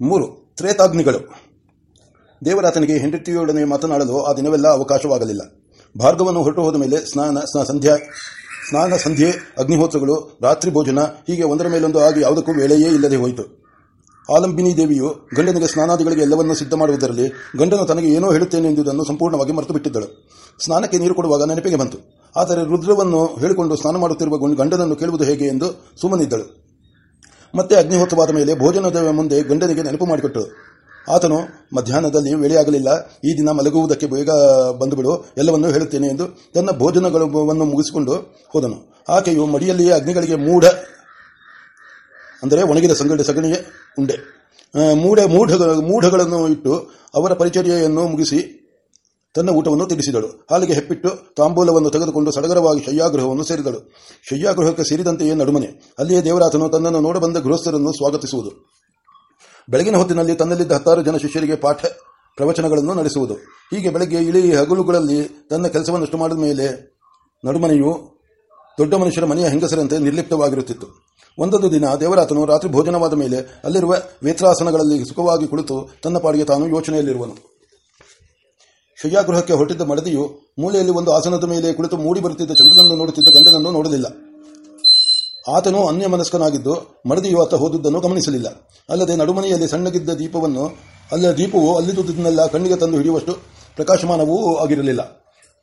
ಮೂರು, ತ್ರೇತಾಗ್ನಿಗಳು. ದೇವರಾತನಿಗೆ ಹೆಂಡತಿಯೊಡನೆ ಮಾತನಾಡಲು ಆ ದಿನವೆಲ್ಲ ಅವಕಾಶವಾಗಲಿಲ್ಲ. ಭಾರ್ಗವನ್ನು ಹೊರಟು ಹೋದ ಮೇಲೆ ಸ್ನಾನ ಸಂಧ್ಯಾ, ಸ್ನಾನ, ಸಂಧ್ಯೆ, ಅಗ್ನಿಹೋತ್ರಗಳು, ರಾತ್ರಿ ಭೋಜನ, ಹೀಗೆ ಒಂದರ ಮೇಲೊಂದು ಆಗಿ ಯಾವುದಕ್ಕೂ ವೇಳೆಯೇ ಇಲ್ಲದೆ ಹೋಯಿತು. ಆಲಂಬಿನಿ ದೇವಿಯು ಗಂಡನಿಗೆ ಸ್ನಾನಾದಿಗಳಿಗೆ ಎಲ್ಲವನ್ನೂ ಸಿದ್ಧ ಮಾಡುವುದರಲ್ಲಿ ಗಂಡನು ತನಗೆ ಏನೋ ಹೇಳುತ್ತೇನೆ ಎಂಬುದನ್ನು ಸಂಪೂರ್ಣವಾಗಿ ಮರೆತು ಬಿಟ್ಟಿದ್ದಳು ಸ್ನಾನಕ್ಕೆ ನೀರು ಕೊಡುವಾಗ ನೆನಪಿಗೆ ಬಂತು. ಆದರೆ ರುದ್ರವನ್ನು ಹೇಳಿಕೊಂಡು ಸ್ನಾನ ಮಾಡುತ್ತಿರುವ ಗಂಡನನ್ನು ಕೇಳುವುದು ಹೇಗೆ ಎಂದು ಸುಮ್ಮನಿದ್ದಳು. ಮತ್ತೆ ಅಗ್ನಿಹೋತ್ರವಾದ ಮೇಲೆ ಭೋಜನದ ಮುಂದೆ ಗಂಡನಿಗೆ ನೆನಪು ಮಾಡಿಕೊಟ್ಟು, ಆತನು ಮಧ್ಯಾಹ್ನದಲ್ಲಿ ವೇಳೆಯಾಗಲಿಲ್ಲ. ಈ ದಿನ ಮಲಗುವುದಕ್ಕೆ ಬೇಗ ಬಂದುಬಿಡು. ಎಲ್ಲವನ್ನೂ ಹೇಳುತ್ತೇನೆ ಎಂದು ತನ್ನ ಭೋಜನಗಳನ್ನು ಮುಗಿಸಿಕೊಂಡು ಹೋದನು. ಆಕೆಯು ಮಡಿಯಲ್ಲಿಯೇ ಅಗ್ನಿಗಳಿಗೆ ಮೂಢ, ಅಂದರೆ ಒಣಗಿದ ಸಂಗಡಿ, ಸಗಣಿಯೇ ಉಂಡೆ ಮೂಢ ಮೂಢ ಮೂಢಗಳನ್ನು ಇಟ್ಟು ಅವರ ಪರಿಚರ್ಯೆಯನ್ನು ಮುಗಿಸಿ ತನ್ನ ಊಟವನ್ನು ತಿಳಿಸಿದಳು ಹಾಲಿಗೆ ಹೆಪ್ಪಿಟ್ಟು, ತಾಂಬೂಲವನ್ನು ತೆಗೆದುಕೊಂಡು ಸಡಗರವಾಗಿ ಶಯ್ಯಾಗೃಹವನ್ನು ಸೇರಿದಳು. ಶಯ್ಯಾಗೃಹಕ್ಕೆ ಸೇರಿದಂತೆಯೇ ನಡುಮನೆ. ಅಲ್ಲಿಯೇ ದೇವರಾತನು ತನ್ನನ್ನು ನೋಡಬಂದ ಗೃಹಸ್ಥರನ್ನು ಸ್ವಾಗತಿಸುವುದು. ಬೆಳಗಿನ ಹೊತ್ತಿನಲ್ಲಿ ತನ್ನಲ್ಲಿದ್ದ ಹತ್ತಾರು ಜನ ಶಿಷ್ಯರಿಗೆ ಪಾಠ ಪ್ರವಚನಗಳನ್ನು ನಡೆಸುವುದು. ಹೀಗೆ ಬೆಳಗ್ಗೆ ಇಳಿ ಹಗಲುಗಳಲ್ಲಿ ತನ್ನ ಕೆಲಸವನ್ನಷ್ಟು ಮಾಡಿದ ಮೇಲೆ ನಡುಮನೆಯು ದೊಡ್ಡ ಮನುಷ್ಯರ ಮನೆಯ ಹೆಂಗಸರಂತೆ ನಿರ್ಲಿಪ್ತವಾಗಿರುತ್ತಿತ್ತು. ಒಂದೊಂದು ದಿನ ದೇವರಾತನು ರಾತ್ರಿ ಭೋಜನವಾದ ಮೇಲೆ ಅಲ್ಲಿರುವ ವೇತ್ರಾಸನಗಳಲ್ಲಿ ಸುಖವಾಗಿ ಕುಳಿತು ತನ್ನ ಪಾಡಿಗೆ ತಾನು ಯೋಚನೆಯಲ್ಲಿರುವನು. ಶಯ್ಯಾಗೃಹಕ್ಕೆ ಹೊರಟಿದ್ದ ಮಡದಿಯು ಮೂಲೆಯಲ್ಲಿ ಒಂದು ಆಸನದ ಮೇಲೆ ಕುಳಿತು ಮೂಡಿ ಬರುತ್ತಿದ್ದ ಚಂದ್ರನನ್ನು ನೋಡುತ್ತಿದ್ದ ಗಂಡನನ್ನು ನೋಡಲಿಲ್ಲ. ಆತನು ಅನ್ಯಮನಸ್ಕನಾಗಿದ್ದು ಮಡದಿಯು ಆತ ಹೋದುದನ್ನು ಗಮನಿಸಲಿಲ್ಲ. ಅಲ್ಲದೆ ನಡುಮನೆಯಲ್ಲಿ ಸಣ್ಣಗಿದ್ದ ದೀಪವನ್ನು, ಅಲ್ಲ ದೀಪವು ಅಲ್ಲಿದ್ದುದನ್ನೆಲ್ಲ ಕಣ್ಣಿಗೆ ತಂದು ಹಿಡಿಯುವಷ್ಟು ಪ್ರಕಾಶಮಾನವೂ ಆಗಿರಲಿಲ್ಲ.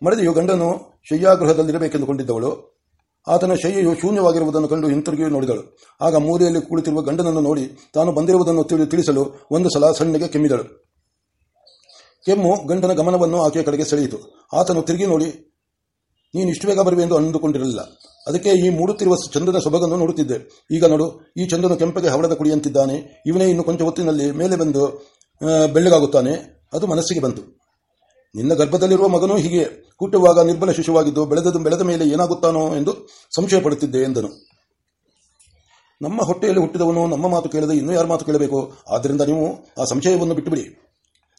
ಮಡದಿಯು ಗಂಡನು ಶಯ್ಯಾಗೃಹದಲ್ಲಿರಬೇಕೆಂದುಕೊಂಡಿದ್ದವಳು ಆತನ ಶಯ್ಯೆಯು ಶೂನ್ಯವಾಗಿರುವುದನ್ನು ಕಂಡು ಹಿಂತಿರುಗಿ ನೋಡಿದಳು. ಆಗ ಮೂಲೆಯಲ್ಲಿ ಕುಳಿತಿರುವ ಗಂಡನನ್ನು ನೋಡಿ ತಾನು ಬಂದಿರುವುದನ್ನು ತಿಳಿಸಲು ಒಂದು ಸಲ ಸಣ್ಣಗೆ ಕೆಮ್ಮಿದಳು. ಕೆಮ್ಮು, ಗಂಟನ ಗಮನವನ್ನು ಆಕೆಯ ಕಡೆಗೆ ಸೆಳೆಯಿತು. ಆತನು ತಿರುಗಿ ನೋಡಿ, ನೀನು ಇಷ್ಟು ಬೇಗ ಬರುವೆ ಎಂದು ಅಂದುಕೊಂಡಿರಲಿಲ್ಲ. ಅದಕ್ಕೆ ಈ ಮೂಡುತ್ತಿರುವ ಚಂದ್ರನ ಸೊಬಗನ್ನು ನೋಡುತ್ತಿದ್ದೆ. ಈಗ ನೋಡು, ಈ ಚಂದ್ರನು ಕೆಂಪಗೆ ಹವಳದ ಕುಡಿಯಂತಿದ್ದಾನೆ ಇವನೇ ಇನ್ನು ಕೊಂಚ ಹೊತ್ತಿನಲ್ಲಿ ಮೇಲೆ ಬಂದು ಬೆಳ್ಳಗಾಗುತ್ತಾನೆ. ಅದು ಮನಸ್ಸಿಗೆ ಬಂತು. ನಿನ್ನ ಗರ್ಭದಲ್ಲಿರುವ ಮಗನೂ ಹೀಗೆ ಹುಟ್ಟುವಾಗ ನಿರ್ಬಲ ಶಿಶುವಾಗಿದ್ದು ಬೆಳೆದ ಬೆಳೆದ ಮೇಲೆ ಏನಾಗುತ್ತಾನೋ ಎಂದು ಸಂಶಯ ಪಡುತ್ತಿದ್ದೆ ಎಂದನು. ನಮ್ಮ ಹೊಟ್ಟೆಯಲ್ಲಿ ಹುಟ್ಟಿದವನು ನಮ್ಮ ಮಾತು ಕೇಳದೆ ಇನ್ನೂ ಯಾರ ಮಾತು ಕೇಳಬೇಕು? ಆದ್ದರಿಂದ ನೀವು ಆ ಸಂಶಯವನ್ನು ಬಿಟ್ಟುಬಿಡಿ.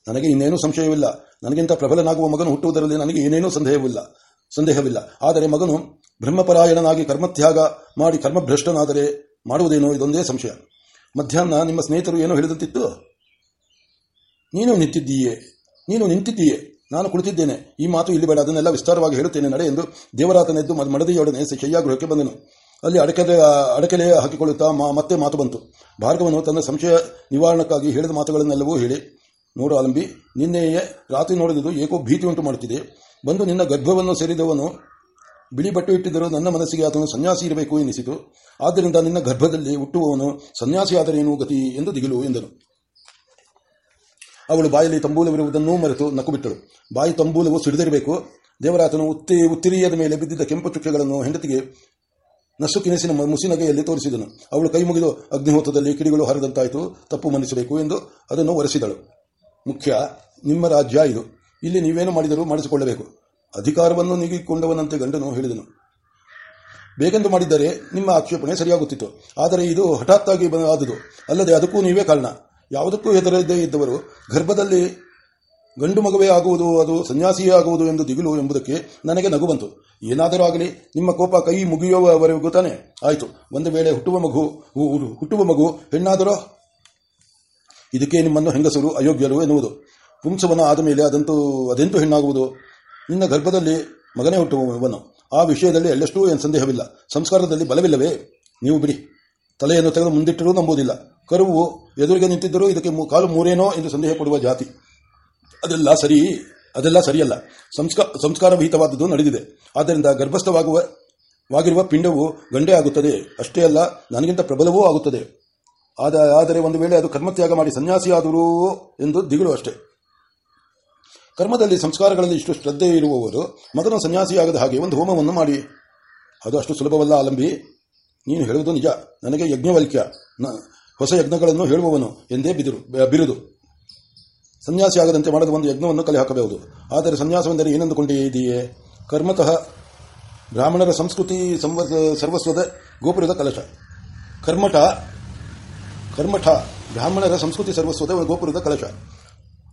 ನನಗೆ ಇನ್ನೇನೂ ಸಂಶಯವಿಲ್ಲ. ನನಗಿಂತ ಪ್ರಬಲನಾಗುವ ಮಗನು ಹುಟ್ಟುವುದರಲ್ಲಿ ನನಗೆ ಏನೇನೂ ಸಂದೇಹವಿಲ್ಲ. ಸಂದೇಹವಿಲ್ಲ. ಆದರೆ ಮಗನು ಬ್ರಹ್ಮಪರಾಯಣನಾಗಿ ಕರ್ಮತ್ಯಾಗ ಮಾಡಿ ಕರ್ಮಭ್ರಷ್ಟನಾದರೆ ಮಾಡುವುದೇನೋ ಇದೊಂದೇ ಸಂಶಯ. ಮಧ್ಯಾಹ್ನ ನಿಮ್ಮ ಸ್ನೇಹಿತರು ಏನೋ ಹೇಳಿದಂತಿತ್ತು? ನೀನು ನಿಂತಿದ್ದೀಯೇ. ನೀನು ನಿಂತಿದ್ದೀಯೇ. ನಾನು ಕುಳಿತಿದ್ದೇನೆ. ಈ ಮಾತು ಇಲ್ಲಿ ಬೇಡ. ಅದನ್ನೆಲ್ಲ ವಿಸ್ತಾರವಾಗಿ ಹೇಳುತ್ತೇನೆ. ನಡೆ ಎಂದು ದೇವರಾತನೆದ್ದು ಮಡದಿಯೊಡನೆ ಶಯ್ಯಾಗೃಹಕ್ಕೆ ಬಂದನು. ಅಲ್ಲಿ ಅಡಕೆಲೆ ಅಡಕೆಲೆ ಹಾಕಿಕೊಳ್ಳುತ್ತಾ ಮತ್ತೆ ಮಾತು ಬಂತು. ಭಾರ್ಗವನು ತನ್ನ ಸಂಶಯ ನಿವಾರಣಕ್ಕಾಗಿ ಹೇಳಿದ ಮಾತುಗಳನ್ನೆಲ್ಲವೂ ಹೇಳಿ ನೋಡು ಅಲಂಬಿ ನಿನ್ನೆಯೇ ರಾತ್ರಿ ನೋಡಿದುದು ಏಕೋ ಭೀತಿ ಉಂಟು ಮಾಡುತ್ತಿದೆ. ಬಂದು ನಿನ್ನ ಗರ್ಭವನ್ನು ಸೇರಿದವನು ಬಿಳಿ ಬಟ್ಟೆ ಇಟ್ಟಿದ್ದರೂ ನನ್ನ ಮನಸ್ಸಿಗೆ ಆತನು ಸನ್ಯಾಸಿ ಇರಬೇಕು ಎನಿಸಿತು. ಆದ್ದರಿಂದ ನಿನ್ನ ಗರ್ಭದಲ್ಲಿ ಹುಟ್ಟುವವನು ಸನ್ಯಾಸಿಯಾದರೇನು ಗತಿ ಎಂದು ದಿಗಿಲು ಎಂದನು. ಅವಳು ಬಾಯಲ್ಲಿ ತಂಬೂಲವಿರುವುದನ್ನೂ ಮರೆತು ನಕ್ಕುಬಿಟ್ಟಳು ಬಾಯಿ ತಂಬೂಲವು ಸಿಡಿದಿರಬೇಕು ದೇವರಾತನು ಉತ್ತಿ, ಉತ್ತಿರಿಯದ ಮೇಲೆ ಬಿದ್ದಿದ್ದ ಕೆಂಪು ಚುಕ್ಕೆಗಳನ್ನು ಹೆಂಡತಿಗೆ ನಸುಕಿನಸಿನ ಮುಸಿನಗೆಯಲ್ಲಿ ತೋರಿಸಿದನು. ಅವಳು ಕೈ ಮುಗಿದು ಅಗ್ನಿಹೋತದಲ್ಲಿ ಕಿಡಿಗಳು ಹರಿದಂತಾಯಿತು. ತಪ್ಪು ಮನಿಸಬೇಕು ಎಂದು ಅದನ್ನು ಒರೆಸಿದಳು. ಮುಖ್ಯ, ನಿಮ್ಮ ರಾಜ್ಯ ಇದು. ಇಲ್ಲಿ ನೀವೇನು ಮಾಡಿದರೂ ಮಾಡಿಸಿಕೊಳ್ಳಬೇಕು. ಅಧಿಕಾರವನ್ನು ನೀಗಿಕೊಂಡವನಂತೆ ಗಂಡನು ಹೇಳಿದನು. ಬೇಕೆಂದು ಮಾಡಿದ್ದರೆ ನಿಮ್ಮ ಆಕ್ಷೇಪಣೆ ಸರಿಯಾಗುತ್ತಿತ್ತು. ಆದರೆ ಇದು ಹಠಾತ್ತಾಗಿ ಆದುದು. ಅಲ್ಲದೆ ಅದಕ್ಕೂ ನೀವೇ ಕಾರಣ. ಯಾವುದಕ್ಕೂ ಹೆದರದೇ ಇದ್ದವರು ಗರ್ಭದಲ್ಲಿ ಗಂಡು ಮಗುವೇ ಆಗುವುದು, ಅದು ಸನ್ಯಾಸಿಯೇ ಆಗುವುದು ಎಂದು ದಿಗಿಲು ಎಂಬುದಕ್ಕೆ ನನಗೆ ನಗು ಬಂತು. ಏನಾದರೂ ಆಗಲಿ, ನಿಮ್ಮ ಕೋಪ ಕೈ ಮುಗಿಯುವವರೆಗೂ ತಾನೆ. ಆಯಿತು, ಒಂದು ವೇಳೆ ಹುಟ್ಟುವ ಮಗು ಹುಟ್ಟುವ ಮಗು ಹೆಣ್ಣಾದರೋ ಇದಕ್ಕೆ ನಿಮ್ಮನ್ನು ಹೆಂಗಸರು ಅಯೋಗ್ಯರು ಎನ್ನುವುದು. ಪುಂಸವನ ಆದ ಮೇಲೆ ಅದಂತೂ, ಅದೆಂತೂ ಹೆಣ್ಣಾಗುವುದು? ನಿನ್ನ ಗರ್ಭದಲ್ಲಿ ಮಗನೇ ಹುಟ್ಟುವವನು ಆ ವಿಷಯದಲ್ಲಿ ಎಲ್ಲಷ್ಟೂ ಏನು ಸಂದೇಹವಿಲ್ಲ. ಸಂಸ್ಕಾರದಲ್ಲಿ ಬಲವಿಲ್ಲವೇ? ನೀವು ಬಿಡಿ. ತಲೆಯನ್ನು ತೆಗೆದು ಮುಂದಿಟ್ಟರೂ ನಂಬುವುದಿಲ್ಲ. ಕರುವು ಎದುರಿಗೆ ನಿಂತಿದ್ದರೂ ಇದಕ್ಕೆ ಕಾಲು ಮೂರೇನೋ ಎಂದು ಸಂದೇಹ ಪಡುವ ಜಾತಿ. ಅದೆಲ್ಲ ಸರಿ, ಅದೆಲ್ಲ ಸರಿಯಲ್ಲ. ಸಂಸ್ಕಾರ ಸಂಸ್ಕಾರವಿಹಿತವಾದದ್ದು ನಡೆದಿದೆ. ಆದ್ದರಿಂದ ಗರ್ಭಸ್ಥವಾಗುವ, ವಾಗಿರುವ ಪಿಂಡವು ಗಂಡೇ ಆಗುತ್ತದೆ. ಅಷ್ಟೇ ಅಲ್ಲ, ನನಗಿಂತ ಪ್ರಬಲವೂ ಆಗುತ್ತದೆ. ಆದರೆ ಒಂದು ವೇಳೆ ಅದು ಕರ್ಮತ್ಯಾಗ ಮಾಡಿ ಸನ್ಯಾಸಿಯಾದರು ಎಂದು ದಿಗಳು ಅಷ್ಟೇ. ಕರ್ಮದಲ್ಲಿ ಸಂಸ್ಕಾರಗಳಲ್ಲಿ ಇಷ್ಟು ಶ್ರದ್ಧೆ ಇರುವವರು ಮಗನ ಸನ್ಯಾಸಿಯಾಗದ ಹಾಗೆ ಒಂದು ಹೋಮವನ್ನು ಮಾಡಿ. ಅದು ಅಷ್ಟು ಸುಲಭವಲ್ಲ ಆಲಂಬಿ. ನೀನು ಹೇಳುವುದು ನಿಜ. ನನಗೆ ಯಜ್ಞವಲ್ಕ್ಯ ಹೊಸ ಯಜ್ಞಗಳನ್ನು ಹೇಳುವವನು ಎಂದೇ ಬಿದಿರು ಬಿರುದು. ಸನ್ಯಾಸಿಯಾಗದಂತೆ ಮಾಡದ ಒಂದು ಯಜ್ಞವನ್ನು ಕಲೆ ಹಾಕಬಹುದು. ಆದರೆ ಸನ್ಯಾಸವೆಂದರೆ ಏನೆಂದುಕೊಂಡಿದೆಯೇ ಕರ್ಮತಃ ಬ್ರಾಹ್ಮಣರ ಸಂಸ್ಕೃತಿ ಸರ್ವಸ್ವದ ಗೋಪುರದ ಕಲಶ. ಕರ್ಮಠ ಕರ್ಮಠ, ಬ್ರಾಹ್ಮಣರ ಸಂಸ್ಕೃತಿ ಸರ್ವಸ್ವದ ಗೋಪುರದ ಕಲಶ.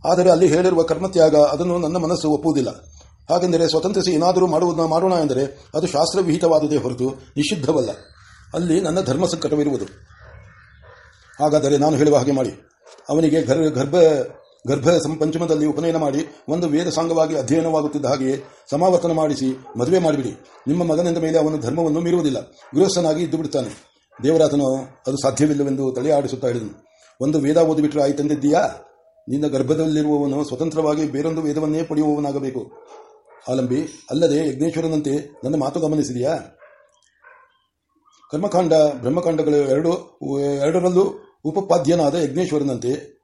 ಆದರೆ ಅಲ್ಲಿ ಹೇಳಿರುವ ಕರ್ಮತ್ಯಾಗ ಅದನ್ನು ನನ್ನ ಮನಸ್ಸು ಒಪ್ಪುವುದಿಲ್ಲ. ಹಾಗೆಂದರೆ ಸ್ವತಂತ್ರಿಸಿ ಏನಾದರೂ ಮಾಡುವುದನ್ನು ಮಾಡೋಣ ಎಂದರೆ ಅದು ಶಾಸ್ತ್ರವಿಹಿತವಾದುದೇ ಹೊರತು ನಿಷಿದ್ಧವಲ್ಲ. ಅಲ್ಲಿ ನನ್ನ ಧರ್ಮ ಸಂಕಟವಿರುವುದು. ಹಾಗಾದರೆ ನಾನು ಹೇಳುವ ಹಾಗೆ ಮಾಡಿ. ಅವನಿಗೆ ಗರ್ಭ ಗರ್ಭ ಪಂಚಮದಲ್ಲಿ ಉಪನಯನ ಮಾಡಿ, ಒಂದು ವೇದ ಸಾಂಗವಾಗಿ ಅಧ್ಯಯನವಾಗುತ್ತಿದ್ದ ಹಾಗೆಯೇ ಸಮಾವರ್ತನ ಮಾಡಿಸಿ ಮದುವೆ ಮಾಡಿಬಿಡಿ. ನಿಮ್ಮ ಮಗನಿಂದ ಮೇಲೆ ಅವನು ಧರ್ಮವನ್ನು ಮೀರುವುದಿಲ್ಲ. ಗೃಹಸ್ಥನಾಗಿ ಇದ್ದು ಬಿಡುತ್ತಾನೆ ದೇವರಾತನು ಅದು ಸಾಧ್ಯವಿಲ್ಲವೆಂದು ತಲೆ ಆಡಿಸುತ್ತಾ ಹೇಳಿದನು. ಒಂದು ವೇದ ಓದಿಬಿಟ್ರೆ ಆಯ್ತಂದಿದ್ದೀಯಾ ನಿನ್ನ ಗರ್ಭದಲ್ಲಿರುವವನು ಸ್ವತಂತ್ರವಾಗಿ ಬೇರೊಂದು ವೇದವನ್ನೇ ಪಡೆಯುವವನಾಗಬೇಕು. ಆಲಂಬಿ ಅಲ್ಲದೆ ಯಜ್ಞೇಶ್ವರನಂತೆ ನನ್ನ ಮಾತು ಗಮನಿಸಿದೆಯಾ? ಕರ್ಮಕಾಂಡ, ಬ್ರಹ್ಮಕಾಂಡಗಳು ಎರಡು, ಎರಡರಲ್ಲೂ ಉಪಪಾದ್ಯನಾದ ಯಜ್ಞೇಶ್ವರನಂತೆ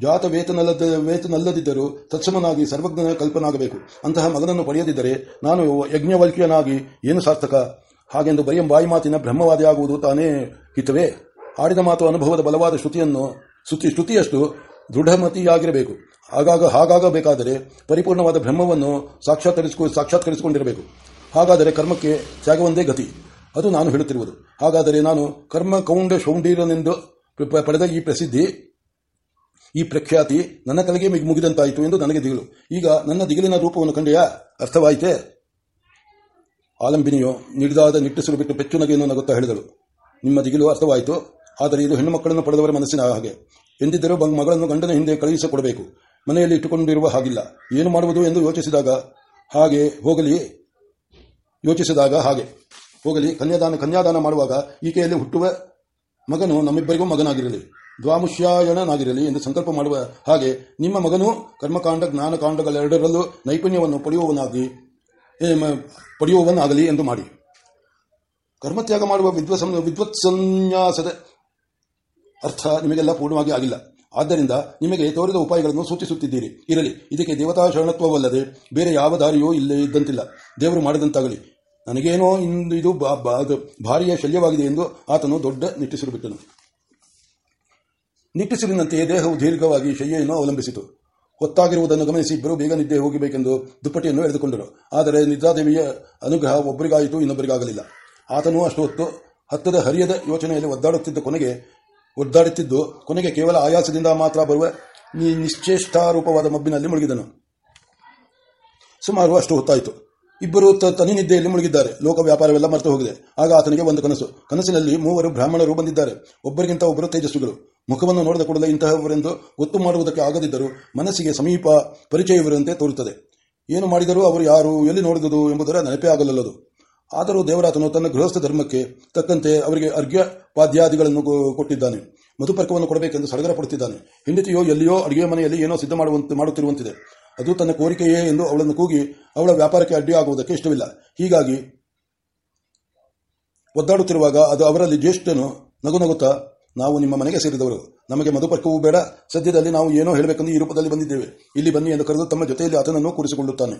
ಜಾತ ವೇತನಲ್ಲದ ವೇತನಲ್ಲದಿದ್ದರೂ ತತ್ಸಮನಾಗಿ ಸರ್ವಜ್ಞನ ಕಲ್ಪನಾಗಬೇಕು. ಅಂತಹ ಮಗನನ್ನು ಪಡೆಯದಿದ್ದರೆ ನಾನು ಯಜ್ಞವಲ್ಕಿಯನಾಗಿ ಏನು ಸಾರ್ಥಕ? ಹಾಗೆಂದು ಬರೆಯ ಬಾಯಿ ಮಾತಿನ ಬ್ರಹ್ಮವಾದಿಯಾಗುವುದು ತಾನೇ ಹಿತವೇ. ಆಡಿದ ಮಾತು ಅನುಭವದ ಬಲವಾದ ಶ್ರುತಿಯನ್ನು ಶ್ರುತಿ, ಶ್ರುತಿಯಷ್ಟು ದೃಢಮತಿಯಾಗಿರಬೇಕು. ಆಗಾಗ ಹಾಗಾಗಬೇಕಾದರೆ ಪರಿಪೂರ್ಣವಾದ ಬ್ರಹ್ಮವನ್ನು ಸಾಕ್ಷಾತ್ಕರಿಸಿಕೊ, ಸಾಕ್ಷಾತ್ಕರಿಸಿಕೊಂಡಿರಬೇಕು. ಹಾಗಾದರೆ ಕರ್ಮಕ್ಕೆ ತ್ಯಾಗವೊಂದೇ ಗತಿ. ಅದು ನಾನು ಹೇಳುತ್ತಿರುವುದು. ಹಾಗಾದರೆ ನಾನು ಕರ್ಮ ಕೌಂಡ ಶೌಂಡೀರನೆಂದು ಪಡೆದ ಈ ಪ್ರಸಿದ್ಧಿ, ಈ ಪ್ರಖ್ಯಾತಿ ನನ್ನ ತಲೆಗೆ ಮುಗಿದಂತಾಯಿತು ಎಂದು ನನಗೆ ದಿಗಿಲು. ಈಗ ನನ್ನ ದಿಗಿಲಿನ ರೂಪವನ್ನು ಕಂಡೆಯಾ? ಅರ್ಥವಾಯಿತೆ? ಆಲಂಬಿನಿಯು ನಿಡಿದಾದ ನಿಟ್ಟುಸಿರು ಬಿಟ್ಟು ಪೆಚ್ಚು ನಗೆಯನ್ನು ನಗುತ್ತಾ ಹೇಳಿದಳು. ನಿಮ್ಮ ದಿಗಿಲು ಅರ್ಥವಾಯಿತು. ಆದರೆ ಇದು ಹೆಣ್ಣು ಮಕ್ಕಳನ್ನು ಪಡೆದವರ ಮನಸ್ಸಿನ ಹಾಗೆ. ಎಂದಿದ್ದರೂ ಮಗಳನ್ನು ಗಂಡನ ಹಿಂದೆ ಕಳುಹಿಸಿಕೊಡಬೇಕು. ಮನೆಯಲ್ಲಿ ಇಟ್ಟುಕೊಂಡಿರುವ ಹಾಗಿಲ್ಲ. ಏನು ಮಾಡುವುದು ಎಂದು ಯೋಚಿಸಿದಾಗ ಹಾಗೆ ಹೋಗಲಿ, ಯೋಚಿಸಿದಾಗ ಹಾಗೆ. ಹೋಗಲಿ, ಕನ್ಯಾದಾನ ಕನ್ಯಾದಾನ ಮಾಡುವಾಗ ಈಕೆಯಲ್ಲಿ ಹುಟ್ಟುವ ಮಗನು ನಮ್ಮಿಬ್ಬರಿಗೂ ಮಗನಾಗಿರಲಿ. ದ್ವಾಮುಷ್ಯಾಯಣನಾಗಿರಲಿ ಎಂದು ಸಂಕಲ್ಪ ಮಾಡುವ ಹಾಗೆ ನಿಮ್ಮ ಮಗನು ಕರ್ಮಕಾಂಡ, ಜ್ಞಾನಕಾಂಡಗಳೆರಡರಲ್ಲೂ ನೈಪುಣ್ಯವನ್ನು ಪಡೆಯುವವನಾಗಿ ಪಡೆಯುವವನಾಗಲಿ ಎಂದು ಮಾಡಿ. ಕರ್ಮತ್ಯಾಗ ಮಾಡುವ ವಿದ್ವತ್ ಸನ್ಯಾಸದ ಅರ್ಥ ನಿಮಗೆಲ್ಲ ಪೂರ್ಣವಾಗಿ ಆಗಿಲ್ಲ. ಆದ್ದರಿಂದ ನಿಮಗೆ ತೋರಿದ ಉಪಾಯಗಳನ್ನು ಸೂಚಿಸುತ್ತಿದ್ದೀರಿ. ಇರಲಿ, ಇದಕ್ಕೆ ದೇವತಾ ಶರಣತ್ವವಲ್ಲದೆ ಬೇರೆ ಯಾವ ದಾರಿಯೂ ಇಲ್ಲೇ ಇದ್ದಂತಿಲ್ಲ. ದೇವರು ಮಾಡಿದಂತಾಗಲಿ. ನನಗೇನೋ ಇಂದು ಇದು ಭಾರಿಯ ಶಲ್ಯವಾಗಿದೆ ಎಂದು ಆತನು ದೊಡ್ಡ ನಿಟ್ಟಿಸಿರು ಬಿಟ್ಟನು ನಿಟ್ಟಿಸಿರಿನಂತೆಯೇ ದೇಹವು ದೀರ್ಘವಾಗಿ ಶಯ್ಯೆಯನ್ನು ಅವಲಂಬಿಸಿತು. ಹೊತ್ತಾಗಿರುವುದನ್ನು ಗಮನಿಸಿ ಇಬ್ಬರು ಬೇಗ ನಿದ್ದೆ ಹೋಗಬೇಕೆಂದು ದುಪ್ಪಟ್ಟಿಯನ್ನು ಎಳೆದುಕೊಂಡರು. ಆದರೆ ನಿದ್ರಾದೇವಿಯ ಅನುಗ್ರಹ ಒಬ್ಬರಿಗಾಯಿತು, ಇನ್ನೊಬ್ಬರಿಗಾಗಲಿಲ್ಲ. ಆತನು ಅಷ್ಟು ಹೊತ್ತು ಹತ್ತದ ಹರಿಯದ ಯೋಚನೆಯಲ್ಲಿ ಒದ್ದಾಡುತ್ತಿದ್ದ ಕೊನೆಗೆ, ಒದ್ದಾಡುತ್ತಿದ್ದು ಕೊನೆಗೆ ಕೇವಲ ಆಯಾಸದಿಂದ ಮಾತ್ರ ಬರುವ ನಿಶ್ಚೇಷ್ಟಾರೂಪವಾದ ಮಬ್ಬಿನಲ್ಲಿ ಮುಳುಗಿದನು. ಸುಮಾರು ಅಷ್ಟು ಹೊತ್ತಾಯಿತು. ಇಬ್ಬರು ತನಿ ನಿದ್ದೆಯಲ್ಲಿ ಮುಳುಗಿದ್ದಾರೆ. ಲೋಕ ವ್ಯಾಪಾರವೆಲ್ಲ ಮರೆತು ಹೋಗಿದೆ. ಆಗ ಆತನಿಗೆ ಒಂದು ಕನಸು. ಕನಸಿನಲ್ಲಿ ಮೂವರು ಬ್ರಾಹ್ಮಣರು ಬಂದಿದ್ದಾರೆ. ಒಬ್ಬರಿಗಿಂತ ಒಬ್ಬರು ತೇಜಸ್ವಿಗಳು. ಮುಖವನ್ನು ನೋಡಿದ ಕೂಡಲೇ ಇಂತಹವರೆಂದು ಗೊತ್ತು ಮಾಡುವುದಕ್ಕೆ ಆಗದಿದ್ದರೂ ಮನಸ್ಸಿಗೆ ಸಮೀಪ ಪರಿಚಯವಿರುವಂತೆ ತೋರುತ್ತದೆ. ಏನು ಮಾಡಿದರೂ ಅವರು ಯಾರು, ಎಲ್ಲಿ ನೋಡಿದುದು ಎಂಬುದರ ನೆನಪೇ ಆಗಲಲ್ಲದು. ಆದರೂ ದೇವರಾತನು ತನ್ನ ಗೃಹಸ್ಥ ಧರ್ಮಕ್ಕೆ ತಕ್ಕಂತೆ ಅವರಿಗೆ ಅರ್ಘ್ಯ ಪಾದ್ಯಾದಿಗಳನ್ನು ಕೊಟ್ಟಿದ್ದಾನೆ. ಮಧುಪರ್ಕವನ್ನು ಕೊಡಬೇಕೆಂದು ಸಡಗರ ಪಡುತ್ತಿದ್ದಾನೆ ಹೆಂಡತಿಯೋ, ಎಲ್ಲಿಯೋ, ಅಡುಗೆ ಮನೆಯಲ್ಲಿ ಏನೋ ಸಿದ್ಧ ಮಾಡುವಂತೆ ಮಾಡುತ್ತಿರುವಂತಿದೆ. ಅದು ತನ್ನ ಕೋರಿಕೆಯೇ ಎಂದು ಅವಳನ್ನು ಕೂಗಿ ಅವಳ ವ್ಯಾಪಾರಕ್ಕೆ ಅಡ್ಡಿಯಾಗುವುದಕ್ಕೆ ಇಷ್ಟವಿಲ್ಲ. ಹೀಗಾಗಿ ಒದ್ದಾಡುತ್ತಿರುವಾಗ ಅದು ಅವರಲ್ಲಿ ಜ್ಯೇಷ್ಠನು ನಗು ನಗುತ್ತಾ ನಾವು ನಿಮ್ಮ ಮನೆಗೆ ಸೇರಿದವರು. ನಮಗೆ ಮಧುಪರ್ಕವೂ ಬೇಡ. ಸದ್ಯದಲ್ಲಿ ನಾವು ಏನೋ ಹೇಳಬೇಕೆಂದು ಈ ರೂಪದಲ್ಲಿ ಬಂದಿದ್ದೇವೆ. ಇಲ್ಲಿ ಬನ್ನಿ ಎಂದು ಕರೆದು ತಮ್ಮ ಜೊತೆಯಲ್ಲಿ ಆತನನ್ನು ಕೂರಿಸಿಕೊಳ್ಳುತ್ತಾನೆ.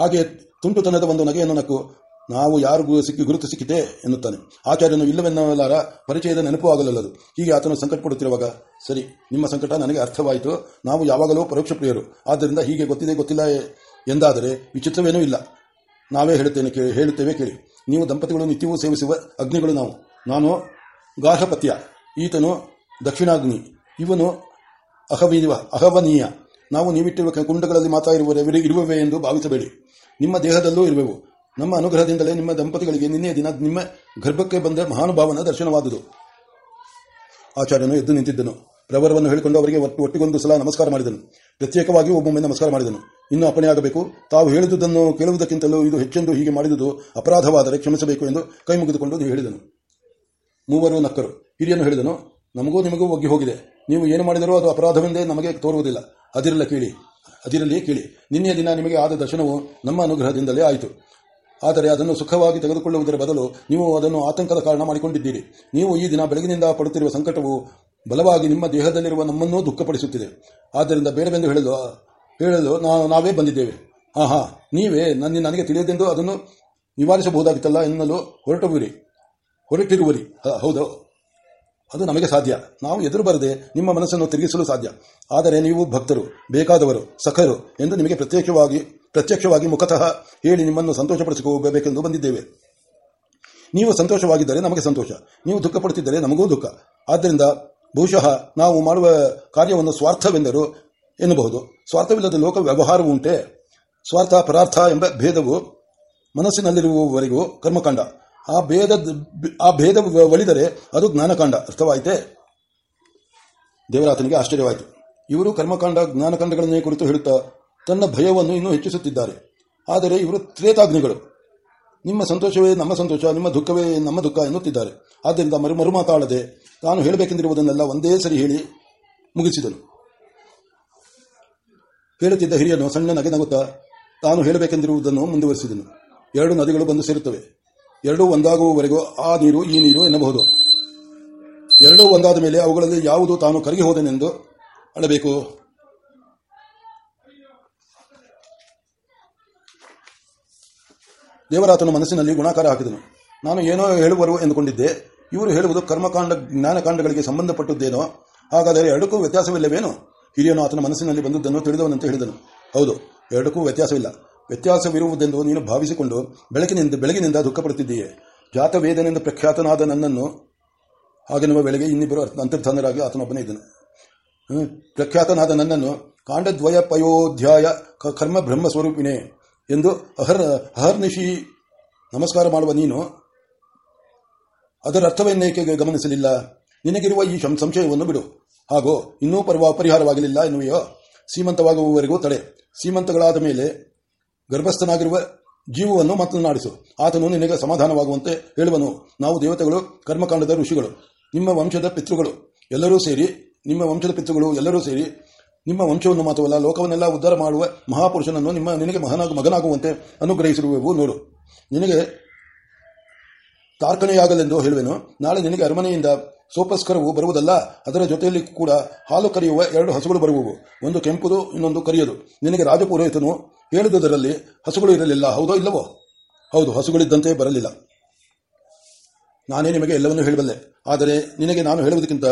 ಹಾಗೆ ತುಂಟುತನದ ಒಂದು ನಗೆಯನ್ನು ನಕ್ಕು, ನಾವು ಯಾರಿಗೂ ಸಿಕ್ಕಿ ಗುರುತು ಸಿಕ್ಕಿದೆ ಎನ್ನುತ್ತಾನೆ. ಆಚಾರ್ಯನು ಇಲ್ಲವೆನ್ನಲಾರ ಪರಿಚಯದ ನೆನಪು ಆಗಲಲ್ಲದು. ಹೀಗೆ ಆತನು ಸಂಕಟ ಪಡುತ್ತಿರುವಾಗ ಸರಿ, ನಿಮ್ಮ ಸಂಕಟ ನನಗೆ ಅರ್ಥವಾಯಿತು. ನಾವು ಯಾವಾಗಲೂ ಪರೋಕ್ಷ ಪ್ರಿಯರು. ಆದ್ದರಿಂದ ಹೀಗೆ ಗೊತ್ತಿದೆ ಗೊತ್ತಿಲ್ಲ ಎಂದಾದರೆ ವಿಚಿತ್ರವೇನೂ ಇಲ್ಲ. ನಾವೇ ಹೇಳುತ್ತೇನೆ ಹೇಳುತ್ತೇವೆ ಕೇಳಿ. ನೀವು ದಂಪತಿಗಳು ನಿತ್ಯವೂ ಸೇವಿಸುವ ಅಗ್ನಿಗಳು ನಾವು. ನಾನು ಗಾರ್ಹಪತ್ಯ, ಈತನು ದಕ್ಷಿಣಾಗ್ನಿ, ಇವನು ಅಹವೀವ, ಅಹವನೀಯ. ನಾವು ನೀವಿಟ್ಟಿರುವ ಕುಂಡಗಳಲ್ಲಿ ಮಾತಾ ಇರುವವೇ ಎಂದು ಭಾವಿಸಬೇಡಿ. ನಿಮ್ಮ ದೇಹದಲ್ಲೂ ಇರುವೆವು. ನಮ್ಮ ಅನುಗ್ರಹದಿಂದಲೇ ನಿಮ್ಮ ದಂಪತಿಗಳಿಗೆ ನಿನ್ನೆ ದಿನ ನಿಮ್ಮ ಗರ್ಭಕ್ಕೆ ಬಂದ ಮಹಾನುಭಾವನ ದರ್ಶನವಾದುದು. ಆಚಾರ್ಯನು ಎದ್ದು ನಿಂತಿದ್ದನು. ಪ್ರವರವನ್ನು ಹೇಳಿಕೊಂಡು ಅವರಿಗೆ ಒಟ್ಟಿಗೊಂದು ಸಲ ನಮಸ್ಕಾರ ಮಾಡಿದನು. ಪ್ರತ್ಯೇಕವಾಗಿ ಒಬ್ಬೊಮ್ಮೆ ನಮಸ್ಕಾರ ಮಾಡಿದನು. ಇನ್ನು ಅಪಣೆಯಾಗಬೇಕು ತಾವು ಹೇಳಿದುದನ್ನು ಕೇಳುವುದಕ್ಕಿಂತಲೂ ಇದು ಹೆಚ್ಚೆಂದು ಹೀಗೆ ಮಾಡಿದುದು ಅಪರಾಧವಾದರೆ ಕ್ಷಮಿಸಬೇಕು ಎಂದು ಕೈ ಮುಗಿದುಕೊಂಡು ಹೇಳಿದನು. ಮೂವರು ನಕ್ಕರು. ಹಿರಿಯನು ಹೇಳಿದನು, ನಮಗೂ ನಿಮಗೂ ಒಗ್ಗಿ ಹೋಗಿದೆ. ನೀವು ಏನು ಮಾಡಿದರೂ ಅದು ಅಪರಾಧವೆಂದೇ ನಮಗೆ ತೋರುವುದಿಲ್ಲ. ಅದಿರಲ್ಲ ಕೇಳಿ. ಅದಿರಲಿ ಕೇಳಿ. ನಿನ್ನೆಯ ದಿನ ನಿಮಗೆ ಆದ ದರ್ಶನವು ನಮ್ಮ ಅನುಗ್ರಹದಿಂದಲೇ ಆಯಿತು. ಆದರೆ ಅದನ್ನು ಸುಖವಾಗಿ ತೆಗೆದುಕೊಳ್ಳುವುದರ ಬದಲು ನೀವು ಅದನ್ನು ಆತಂಕದ ಕಾರಣ ಮಾಡಿಕೊಂಡಿದ್ದೀರಿ. ನೀವು ಈ ದಿನ ಬೆಳಗಿನಿಂದ ಪಡುತ್ತಿರುವ ಸಂಕಟವು ಬಲವಾಗಿ ನಿಮ್ಮ ದೇಹದಲ್ಲಿರುವ ನಮ್ಮನ್ನೂ ದುಃಖಪಡಿಸುತ್ತಿದೆ. ಆದ್ದರಿಂದ ಬೇಡವೆಂದು ಹೇಳಲು ಹೇಳಲು ನಾವೇ ಬಂದಿದ್ದೇವೆ. ಆಹಾ, ನೀವೇ ನನ್ನ, ನನಗೆ ತಿಳಿಯದೆಂದು ಅದನ್ನು ನಿವಾರಿಸಬಹುದಾಗಿತ್ತಲ್ಲ ಎನ್ನಲು ಹೊರಟುವಿರಿ ಹೊರಟಿರುವರಿ. ಹೌದು. ಅದು ನಮಗೆ ಸಾಧ್ಯ. ನಾವು ಎದುರು ಬರದೆ ನಿಮ್ಮ ಮನಸ್ಸನ್ನು ತಿರುಗಿಸಲು ಸಾಧ್ಯ. ಆದರೆ ನೀವು ಭಕ್ತರು, ಬೇಕಾದವರು, ಸಖರು ಎಂದು ನಿಮಗೆ ಪ್ರತ್ಯಕ್ಷವಾಗಿ ಪ್ರತ್ಯಕ್ಷವಾಗಿ ಮುಖತಃ ಹೇಳಿ ನಿಮ್ಮನ್ನು ಸಂತೋಷಪಡಿಸಿಕೊಳ್ಳಬೇಕೆಂದು ಬಂದಿದ್ದೇವೆ. ನೀವು ಸಂತೋಷವಾಗಿದ್ದರೆ ನಮಗೆ ಸಂತೋಷ. ನೀವು ದುಃಖಪಡುತ್ತಿದ್ದರೆ ನಮಗೂ ದುಃಖ. ಆದ್ದರಿಂದ ಬಹುಶಃ ನಾವು ಮಾಡುವ ಕಾರ್ಯವನ್ನು ಸ್ವಾರ್ಥವೆಂದರು ಎನ್ನಬಹುದು. ಸ್ವಾರ್ಥವಿಲ್ಲದ ಲೋಕ ವ್ಯವಹಾರವು ಉಂಟೆ. ಸ್ವಾರ್ಥ, ಪರಾರ್ಥ ಎಂಬ ಭೇದವು ಮನಸ್ಸಿನಲ್ಲಿರುವವರೆಗೂ ಕರ್ಮಕಾಂಡ. ಆ ಭೇದ ಆ ಭೇದ ಒಳಿದರೆ ಅದು ಜ್ಞಾನಕಾಂಡ. ಅರ್ಥವಾಯಿತೆ? ದೇವರಾತನಿಗೆ ಆಶ್ಚರ್ಯವಾಯಿತು. ಇವರು ಕರ್ಮಕಾಂಡ, ಜ್ಞಾನಕಾಂಡಗಳನ್ನೇ ಕುರಿತು ಹೇಳುತ್ತಾ ತನ್ನ ಭಯವನ್ನು ಇನ್ನೂ ಹೆಚ್ಚಿಸುತ್ತಿದ್ದಾರೆ. ಆದರೆ ಇವರು ತ್ರೇತಾಗ್ನಿಗಳು. ನಿಮ್ಮ ಸಂತೋಷವೇ ನಮ್ಮ ಸಂತೋಷ, ನಿಮ್ಮ ದುಃಖವೇ ನಮ್ಮ ದುಃಖ ಎನ್ನುತ್ತಿದ್ದಾರೆ. ಆದ್ದರಿಂದ ಮರು ಮರುಮಾತಾಡದೆ ತಾನು ಹೇಳಬೇಕೆಂದಿರುವುದನ್ನೆಲ್ಲ ಒಂದೇ ಸರಿ ಹೇಳಿ ಮುಗಿಸಿದನು. ಹೇಳುತ್ತಿದ್ದ ಹಿರಿಯನು ಸಣ್ಣ ನಗೆ ನಗುತ್ತಾ ತಾನು ಹೇಳಬೇಕೆಂದಿರುವುದನ್ನು ಮುಂದುವರಿಸಿದನು. ಎರಡು ನದಿಗಳು ಬಂದು ಸೇರುತ್ತವೆ. ಎರಡೂ ಒಂದಾಗುವವರೆಗೂ ಆ ನೀರು, ಈ ನೀರು ಎನ್ನಬಹುದು. ಎರಡೂ ಒಂದಾದ ಮೇಲೆ ಅವುಗಳಲ್ಲಿ ಯಾವುದು ತಾನು ಕರಗಿ ಹೋದನೆಂದು ಅಳಬೇಕು. ದೇವರಾತನ ಮನಸ್ಸಿನಲ್ಲಿ ಗುಣಾಕಾರ ಹಾಕಿದನು. ನಾನು ಏನೋ ಹೇಳುವರು ಎಂದುಕೊಂಡಿದ್ದೆ. ಇವರು ಹೇಳುವುದು ಕರ್ಮಕಾಂಡ, ಜ್ಞಾನಕಾಂಡಗಳಿಗೆ ಸಂಬಂಧಪಟ್ಟದ್ದೇನೋ? ಹಾಗಾದರೆ ಎರಡಕ್ಕೂ ವ್ಯತ್ಯಾಸವಿಲ್ಲವೇನು? ಹಿರಿಯನು ಆತನ ಮನಸ್ಸಿನಲ್ಲಿ ಬಂದದ್ದನ್ನು ತಿಳಿದವನಂತೆ ಹೇಳಿದನು. ಹೌದು, ಎರಡಕ್ಕೂ ವ್ಯತ್ಯಾಸವಿಲ್ಲ. ವ್ಯತ್ಯಾಸವಿರುವುದೆಂದು ನೀನು ಭಾವಿಸಿಕೊಂಡು ಬೆಳಕಿನಿಂದ ಬೆಳಗಿನಿಂದ ದುಃಖಪಡುತ್ತಿದ್ದೀಯೆ. ಜಾತವೇದನೆಂದು ಪ್ರಖ್ಯಾತನಾದ ನನ್ನನ್ನು ಹಾಗೆನ್ನುವ ವೇಳೆಗೆ ಇನ್ನಿಬ್ಬರು ಅಂತರ್ಧಾನರಾಗಿ ಆತನೊಬ್ಬನೇ ಇದ್ದನು. ಪ್ರಖ್ಯಾತನಾದ ನನ್ನನ್ನು ಕಾಂಡದ್ವಯ ಪಯೋಧ್ಯಾಯ ಕರ್ಮ ಬ್ರಹ್ಮ ಸ್ವರೂಪಿನೇ ಎಂದು ಅಹರ್ ಅಹರ್ನಿಶಿ ನಮಸ್ಕಾರ ಮಾಡುವ ನೀನು. ಅದರ ಅರ್ಥವನ್ನೇಕೆ ಗಮನಿಸಲಿಲ್ಲ? ನಿನಗಿರುವ ಈ ಸಂಶಯವನ್ನು ಬಿಡು. ಹಾಗೂ, ಇನ್ನೂ ಪರ್ವ ಪರಿಹಾರವಾಗಲಿಲ್ಲ ಎನ್ನುವೆಯೋ? ಸೀಮಂತವಾಗುವವರೆಗೂ ತಡೆ. ಸೀಮಂತಗಳಾದ ಮೇಲೆ ಗರ್ಭಸ್ಥನಾಗಿರುವ ಜೀವವನ್ನು ಮಾತನಾಡಿಸು. ಆತನು ನಿನಗೆ ಸಮಾಧಾನವಾಗುವಂತೆ ಹೇಳುವನು. ನಾವು ದೇವತೆಗಳು, ಕರ್ಮಕಾಂಡದ ಋಷಿಗಳು, ನಿಮ್ಮ ವಂಶದ ಪಿತೃಗಳು, ಎಲ್ಲರೂ ಸೇರಿ, ನಿಮ್ಮ ವಂಶದ ಪಿತೃಗಳು, ಎಲ್ಲರೂ ಸೇರಿ, ನಿಮ್ಮ ವಂಶವನ್ನು ಮಾತ್ರವಲ್ಲ, ಲೋಕವನ್ನೆಲ್ಲ ಉದ್ಧಾರ ಮಾಡುವ ಮಹಾಪುರುಷನನ್ನು ನಿಮ್ಮ, ನಿನಗೆ ಮಹನಾಗ, ಮಗನಾಗುವಂತೆ ಅನುಗ್ರಹಿಸಿರುವೆವು ನೋಡು. ನಿನಗೆ ತಾರ್ಕಣೆಯಾಗಲೆಂದು ಹೇಳುವೆನು. ನಾಳೆ ನಿನಗೆ ಅರಮನೆಯಿಂದ ಸೋಪಸ್ಕರವು ಬರುವುದಲ್ಲ, ಅದರ ಜೊತೆಯಲ್ಲಿ ಕೂಡ ಹಾಲು ಕರೆಯುವ ಎರಡು ಹಸುಗಳು ಬರುವವು. ಒಂದು ಕೆಂಪುದು, ಇನ್ನೊಂದು ಕರಿಯದು. ನಿನಗೆ ರಾಜಪುರೋಹಿತನು ಹೇಳುವುದರಲ್ಲಿ ಹಸುಗಳು ಇರಲಿಲ್ಲ. ಹೌದೋ ಇಲ್ಲವೋ? ಹೌದು, ಹಸುಗಳಿದ್ದಂತೆ ಬರಲಿಲ್ಲ. ನಾನೇ ನಿಮಗೆ ಎಲ್ಲವನ್ನೂ ಹೇಳಬಲ್ಲೆ. ಆದರೆ ನಿನಗೆ ನಾನು ಹೇಳುವುದಕ್ಕಿಂತ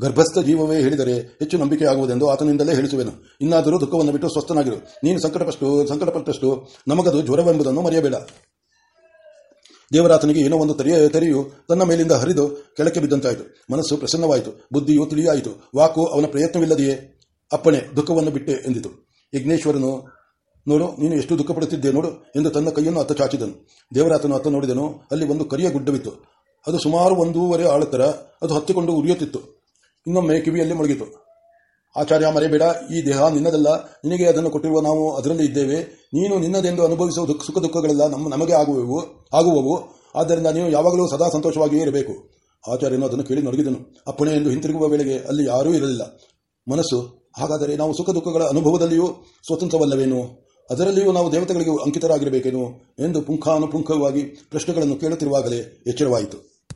ಗರ್ಭಸ್ಥ ಜೀವವೇ ಹೇಳಿದರೆ ಹೆಚ್ಚು ನಂಬಿಕೆ ಆಗುವುದೆಂದು ಆತನಿಂದಲೇ ಹೇಳಿಸುವೆನು. ಇನ್ನಾದರೂ ದುಃಖವನ್ನು ಬಿಟ್ಟು ಸ್ವಸ್ಥನಾಗಿರು. ನೀನು ಸಂಕಟಪಷ್ಟು, ಸಂಕಟಪಟ್ಟಷ್ಟು ನಮಗದು ಜ್ವರವೆಂಬುದನ್ನು ಮರೆಯಬೇಡ. ದೇವರಾತನಿಗೆ ಏನೋ ಒಂದು ತರಿಯ, ತೆರೆಯು ತನ್ನ ಮೇಲಿಂದ ಹರಿದು ಕೆಳಕ್ಕೆ ಬಿದ್ದಂತಾಯಿತು. ಮನಸ್ಸು ಪ್ರಸನ್ನವಾಯಿತು. ಬುದ್ಧಿಯು ತಿಳಿಯಾಯಿತು. ವಾಕು ಅವನ ಪ್ರಯತ್ನವಿಲ್ಲದೆಯೇ? ಅಪ್ಪಣೆ, ದುಃಖವನ್ನು ಬಿಟ್ಟೆ ಎಂದಿತು. ಯಜ್ಞೇಶ್ವರನು ನೋಡು, ನೀನು ಎಷ್ಟು ದುಃಖಪಡುತ್ತಿದ್ದೆ ನೋಡು ಎಂದು ತನ್ನ ಕೈಯನ್ನು ಅತ್ತ ಚಾಚಿದನು. ದೇವರಾತನು ಅತ್ತ ನೋಡಿದನು, ಅಲ್ಲಿ ಒಂದು ಕರಿಯ ಗುಡ್ಡವಿತ್ತು. ಅದು ಸುಮಾರು ಒಂದೂವರೆ ಆಳತ್ತರ ಅದು ಹತ್ತಿಕೊಂಡು ಉರಿಯುತ್ತಿತ್ತು. ಇನ್ನೊಮ್ಮೆ ಕಿವಿಯಲ್ಲಿ ಮುಳುಗಿತು. ಆಚಾರ್ಯ, ಮರೆಯಬೇಡ, ಈ ದೇಹ ನಿನ್ನದಲ್ಲ. ನಿನಗೆ ಅದನ್ನು ಕೊಟ್ಟಿರುವ ನಾವು ಅದರಲ್ಲಿ ಇದ್ದೇವೆ. ನೀನು ನಿನ್ನದೆಂದು ಅನುಭವಿಸುವ ದುಃಖ, ಸುಖ ದುಃಖಗಳೆಲ್ಲ ನಮ್ಮ ನಮಗೆ ಆಗುವವು ಆಗುವವು. ಆದ್ದರಿಂದ ನೀನು ಯಾವಾಗಲೂ ಸದಾ ಸಂತೋಷವಾಗಿಯೇ ಇರಬೇಕು. ಆಚಾರ್ಯನು ಅದನ್ನು ಕೇಳಿ ನಡುಗಿದನು. ಅಪ್ಪಣೆ ಎಂದು ಹಿಂತಿರುಗುವ ವೇಳೆಗೆ ಅಲ್ಲಿ ಯಾರೂ ಇರಲಿಲ್ಲ. ಮನಸ್ಸು, ಹಾಗಾದರೆ ನಾವು ಸುಖ ದುಃಖಗಳ ಅನುಭವದಲ್ಲಿಯೂ ಸ್ವತಂತ್ರವಲ್ಲವೇನು? ಅದರಲ್ಲಿಯೂ ನಾವು ದೇವತೆಗಳಿಗೆ ಅಂಕಿತರಾಗಿರಬೇಕೇನು? ಎಂದು ಪುಂಖಾನುಪುಂಖವಾಗಿ ಪ್ರಶ್ನೆಗಳನ್ನು ಕೇಳುತ್ತಿರುವಾಗಲೇ ಎಚ್ಚರವಾಯಿತು.